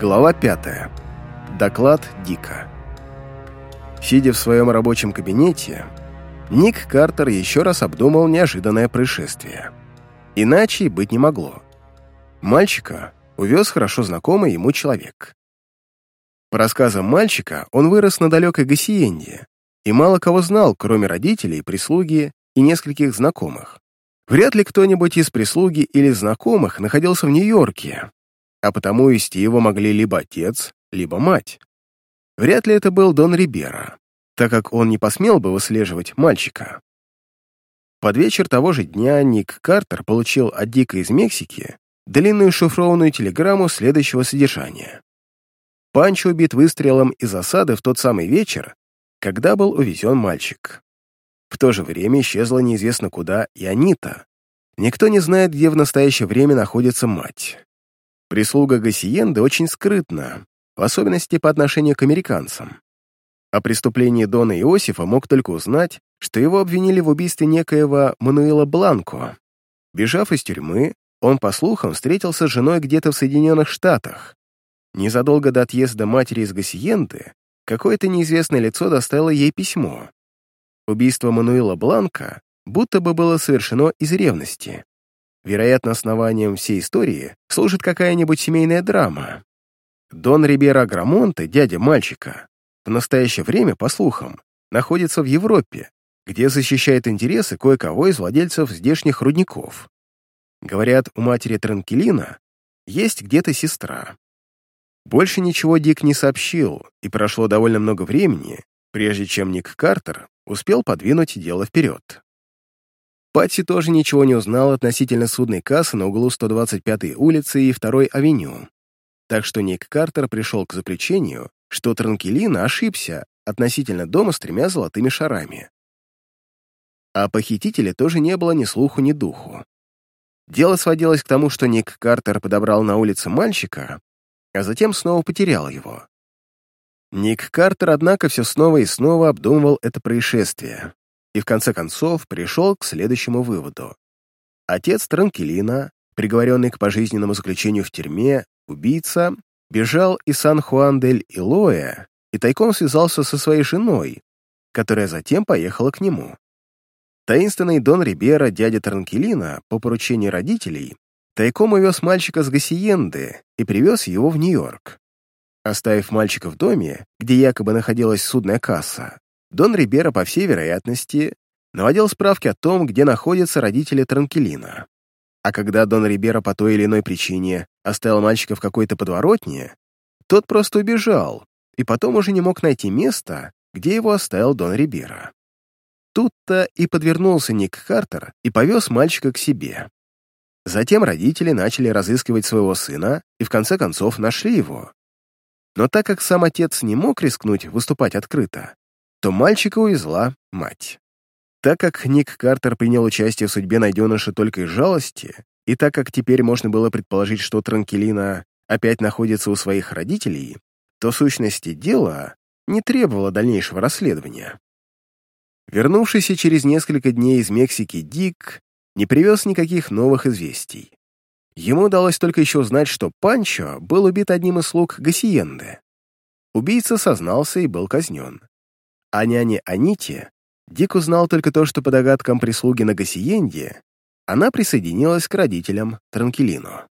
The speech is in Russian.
Глава 5. Доклад Дика. Сидя в своем рабочем кабинете, Ник Картер еще раз обдумал неожиданное происшествие. Иначе быть не могло. Мальчика увез хорошо знакомый ему человек. По рассказам мальчика, он вырос на далекой Гассиенде и мало кого знал, кроме родителей, прислуги и нескольких знакомых. Вряд ли кто-нибудь из прислуги или знакомых находился в Нью-Йорке, а потому вести его могли либо отец, либо мать. Вряд ли это был Дон Рибера, так как он не посмел бы выслеживать мальчика. Под вечер того же дня Ник Картер получил от Дика из Мексики длинную шифрованную телеграмму следующего содержания. Панчо убит выстрелом из осады в тот самый вечер, когда был увезен мальчик. В то же время исчезла неизвестно куда и Анита. Никто не знает, где в настоящее время находится мать. Прислуга Гассиенды очень скрытна, в особенности по отношению к американцам. О преступлении Дона Иосифа мог только узнать, что его обвинили в убийстве некоего Мануэла Бланко. Бежав из тюрьмы, он, по слухам, встретился с женой где-то в Соединенных Штатах. Незадолго до отъезда матери из Гассиенды какое-то неизвестное лицо доставило ей письмо. Убийство Мануэла Бланка будто бы было совершено из ревности. Вероятно, основанием всей истории служит какая-нибудь семейная драма. Дон Рибера Грамонте, дядя мальчика, в настоящее время, по слухам, находится в Европе, где защищает интересы кое-кого из владельцев здешних рудников. Говорят, у матери Транкелина есть где-то сестра. Больше ничего Дик не сообщил, и прошло довольно много времени, прежде чем Ник Картер успел подвинуть дело вперед. Патси тоже ничего не узнал относительно судной кассы на углу 125-й улицы и 2-й авеню. Так что Ник Картер пришел к заключению, что Транкелина ошибся относительно дома с тремя золотыми шарами. О похитителе тоже не было ни слуху, ни духу. Дело сводилось к тому, что Ник Картер подобрал на улице мальчика, а затем снова потерял его. Ник Картер, однако, все снова и снова обдумывал это происшествие, и в конце концов пришел к следующему выводу. Отец Транкелина, приговоренный к пожизненному заключению в тюрьме, убийца, бежал из Сан-Хуан-дель-Илоя и тайком связался со своей женой, которая затем поехала к нему. Таинственный Дон Рибера, дядя Транкелина, по поручению родителей, тайком увез мальчика с Гассиенды и привез его в Нью-Йорк. Оставив мальчика в доме, где якобы находилась судная касса, Дон Рибера, по всей вероятности, наводил справки о том, где находятся родители Транкелина. А когда Дон Рибера по той или иной причине оставил мальчика в какой-то подворотне, тот просто убежал и потом уже не мог найти место, где его оставил Дон Рибера. Тут-то и подвернулся Ник Картер и повез мальчика к себе. Затем родители начали разыскивать своего сына и в конце концов нашли его. Но так как сам отец не мог рискнуть выступать открыто, то мальчика увезла мать. Так как Ник Картер принял участие в судьбе найденыша только из жалости, и так как теперь можно было предположить, что Транкелина опять находится у своих родителей, то сущности дела не требовало дальнейшего расследования. Вернувшийся через несколько дней из Мексики Дик не привез никаких новых известий. Ему удалось только еще узнать, что Панчо был убит одним из слуг Гассиенды. Убийца сознался и был казнен. О няне Аните Дик узнал только то, что по догадкам прислуги на Гассиенде она присоединилась к родителям Транкелину.